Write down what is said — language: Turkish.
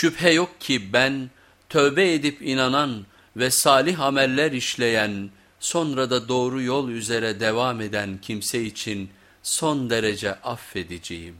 Şüphe yok ki ben tövbe edip inanan ve salih ameller işleyen sonra da doğru yol üzere devam eden kimse için son derece affedeceğim.